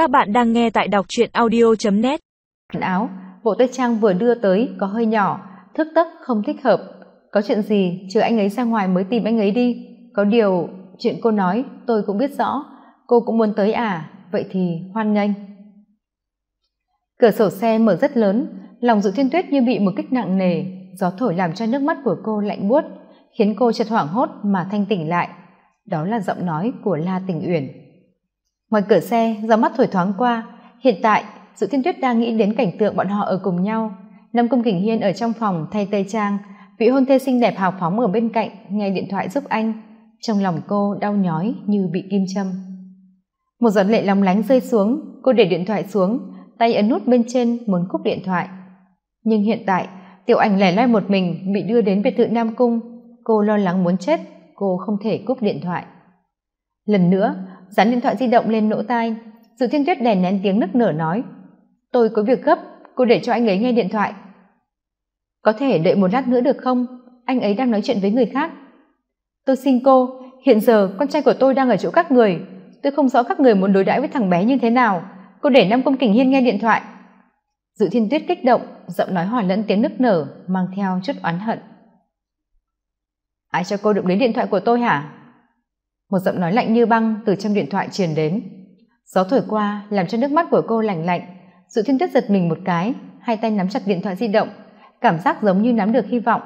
Các bạn đang nghe tại đọc truyện audio.net áo, bộ tay trang vừa đưa tới có hơi nhỏ, thức tấc không thích hợp. Có chuyện gì, chờ anh ấy ra ngoài mới tìm anh ấy đi. Có điều, chuyện cô nói tôi cũng biết rõ. Cô cũng muốn tới à, vậy thì hoan nghênh. Cửa sổ xe mở rất lớn, lòng dự thiên tuyết như bị một kích nặng nề, gió thổi làm cho nước mắt của cô lạnh buốt, khiến cô chợt hoảng hốt mà thanh tỉnh lại. Đó là giọng nói của La Tình Uyển ngoài cửa xe gió mắt thổi thoáng qua, hiện tại, sự thiên tuyết đang nghĩ đến cảnh tượng bọn họ ở cùng nhau. Nam cung kình hiên ở trong phòng thay tây trang, vị hôn thê xinh đẹp hào phóng ở bên cạnh, nghe điện thoại giúp anh. Trong lòng cô đau nhói như bị kim châm. Một giọt lệ lóng lánh rơi xuống, cô để điện thoại xuống, tay ấn nút bên trên, muốn cúp điện thoại. Nhưng hiện tại, tiểu ảnh lẻ loi một mình bị đưa đến biệt thự nam cung. Cô lo lắng muốn chết, cô không thể cúp điện thoại. Lần nữa dán điện thoại di động lên lỗ tai. Dự thiên tuyết đèn nén tiếng nức nở nói, tôi có việc gấp, cô để cho anh ấy nghe điện thoại. Có thể đợi một lát nữa được không? Anh ấy đang nói chuyện với người khác. Tôi xin cô, hiện giờ con trai của tôi đang ở chỗ các người. Tôi không rõ các người muốn đối đãi với thằng bé như thế nào. Cô để nam công kình hiên nghe điện thoại. Dự thiên tuyết kích động, giọng nói hòa lẫn tiếng nức nở, mang theo chút oán hận. Ai cho cô đụng đến điện thoại của tôi hả? Một giọng nói lạnh như băng từ trong điện thoại truyền đến. Gió thổi qua làm cho nước mắt của cô lành lạnh. Sự thiên tuyết giật mình một cái, hai tay nắm chặt điện thoại di động. Cảm giác giống như nắm được hy vọng.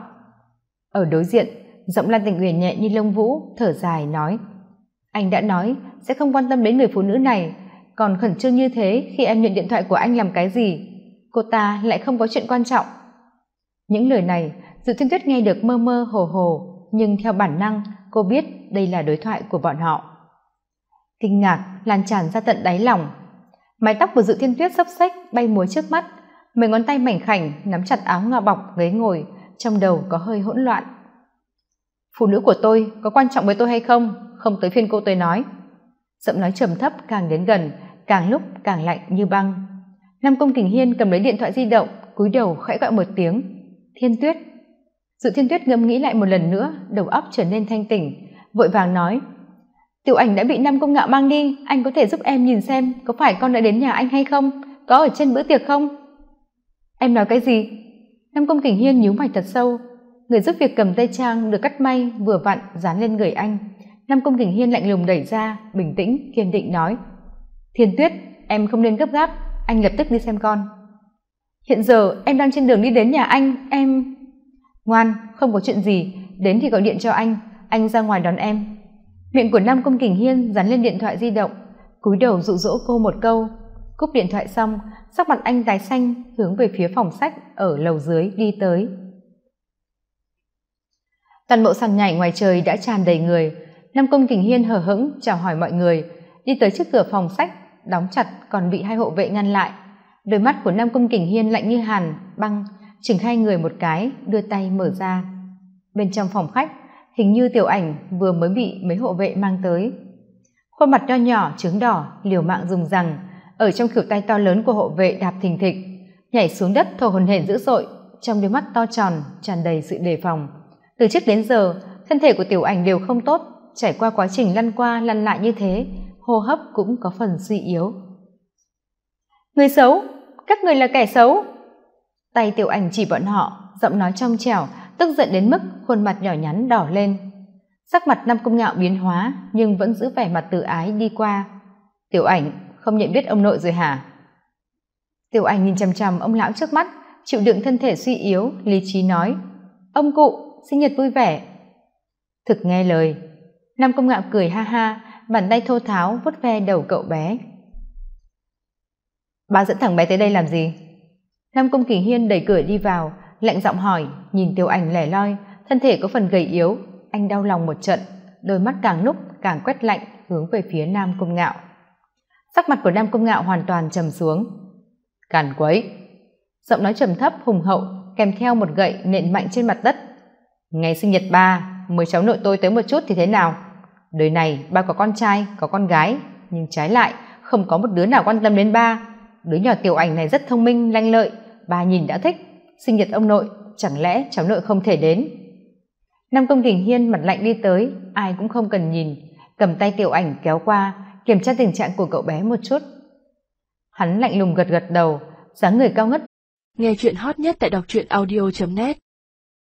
Ở đối diện, giọng lan tình uyển nhẹ như lông vũ, thở dài nói, anh đã nói, sẽ không quan tâm đến người phụ nữ này. Còn khẩn trương như thế khi em nhận điện thoại của anh làm cái gì? Cô ta lại không có chuyện quan trọng. Những lời này dự thiên tuyết nghe được mơ mơ hồ hồ, nhưng theo bản năng cô biết đây là đối thoại của bọn họ. Kinh ngạc, lan tràn ra tận đáy lòng. Mái tóc của dự thiên tuyết xốc xếch bay múa trước mắt, mấy ngón tay mảnh khảnh nắm chặt áo ngà bọc ghế ngồi, trong đầu có hơi hỗn loạn. Phụ nữ của tôi có quan trọng với tôi hay không? Không tới phiên cô tôi nói. Giọng nói trầm thấp càng đến gần, càng lúc càng lạnh như băng. Nam công kình hiên cầm lấy điện thoại di động, cúi đầu khẽ gọi một tiếng. Thiên tuyết dự thiên tuyết ngẫm nghĩ lại một lần nữa, đầu óc trở nên thanh tỉnh, vội vàng nói, tiểu ảnh đã bị nam công ngạo mang đi, anh có thể giúp em nhìn xem có phải con đã đến nhà anh hay không, có ở trên bữa tiệc không? Em nói cái gì? Nam công kình hiên nhíu mày thật sâu, người giúp việc cầm tay trang, được cắt may, vừa vặn dán lên người anh. Nam công kình hiên lạnh lùng đẩy ra, bình tĩnh, kiên định nói, thiên tuyết, em không nên gấp gáp, anh lập tức đi xem con. Hiện giờ em đang trên đường đi đến nhà anh, em ngoan, không có chuyện gì. Đến thì gọi điện cho anh. Anh ra ngoài đón em. Miệng của nam công kình hiên dán lên điện thoại di động. Cúi đầu dụ dỗ cô một câu. Cúp điện thoại xong, sắc mặt anh tái xanh, hướng về phía phòng sách ở lầu dưới đi tới. Toàn bộ sàn nhảy ngoài trời đã tràn đầy người. Nam công kình hiên hờ hững, chào hỏi mọi người. Đi tới trước cửa phòng sách, đóng chặt còn bị hai hộ vệ ngăn lại. Đôi mắt của nam công kình hiên lạnh như hàn, băng chừng hai người một cái, đưa tay mở ra. Bên trong phòng khách, hình như tiểu ảnh vừa mới bị mấy hộ vệ mang tới. Khuôn mặt nho nhỏ, trứng đỏ, liều mạng dùng rằng, ở trong khỉu tay to lớn của hộ vệ đạp thình thịch, nhảy xuống đất thổ hồn hển dữ dội, trong đôi mắt to tròn tràn đầy sự đề phòng. Từ trước đến giờ, thân thể của tiểu ảnh đều không tốt, trải qua quá trình lăn qua lăn lại như thế, hô hấp cũng có phần suy yếu. Người xấu? Các người là kẻ xấu? Tay tiểu ảnh chỉ bọn họ, giọng nói trong trẻo, tức giận đến mức khuôn mặt nhỏ nhắn đỏ lên. Sắc mặt năm công ngạo biến hóa, nhưng vẫn giữ vẻ mặt tự ái đi qua. Tiểu ảnh, không nhận biết ông nội rồi hả? Tiểu ảnh nhìn chằm chằm ông lão trước mắt, chịu đựng thân thể suy yếu, lý trí nói, ông cụ, sinh nhật vui vẻ. Thực nghe lời, nam công ngạo cười ha ha, bàn tay thô tháo vuốt ve đầu cậu bé. Bà dẫn thằng bé tới đây làm gì? Nam công kỳ hiên đẩy cửa đi vào, lạnh giọng hỏi, nhìn tiểu ảnh lẻ loi, thân thể có phần gầy yếu, anh đau lòng một trận, đôi mắt càng lúc càng quét lạnh hướng về phía nam công ngạo. Sắc mặt của nam công ngạo hoàn toàn trầm xuống. Càn quấy. Giọng nói trầm thấp, hùng hậu, kèm theo một gậy nện mạnh trên mặt đất. Ngày sinh nhật ba mời cháu nội tôi tới một chút thì thế nào? Đời này ba có con trai, có con gái, nhưng trái lại không có một đứa nào quan tâm đến ba. Đứa nhỏ tiểu ảnh này rất thông minh, lanh lợi bà nhìn đã thích. Sinh nhật ông nội, chẳng lẽ cháu nội không thể đến? Nam công đình hiên mặt lạnh đi tới, ai cũng không cần nhìn. Cầm tay tiểu ảnh kéo qua, kiểm tra tình trạng của cậu bé một chút. Hắn lạnh lùng gật gật đầu, dáng người cao ngất. Nghe chuyện hot nhất tại đọc truyện audio net.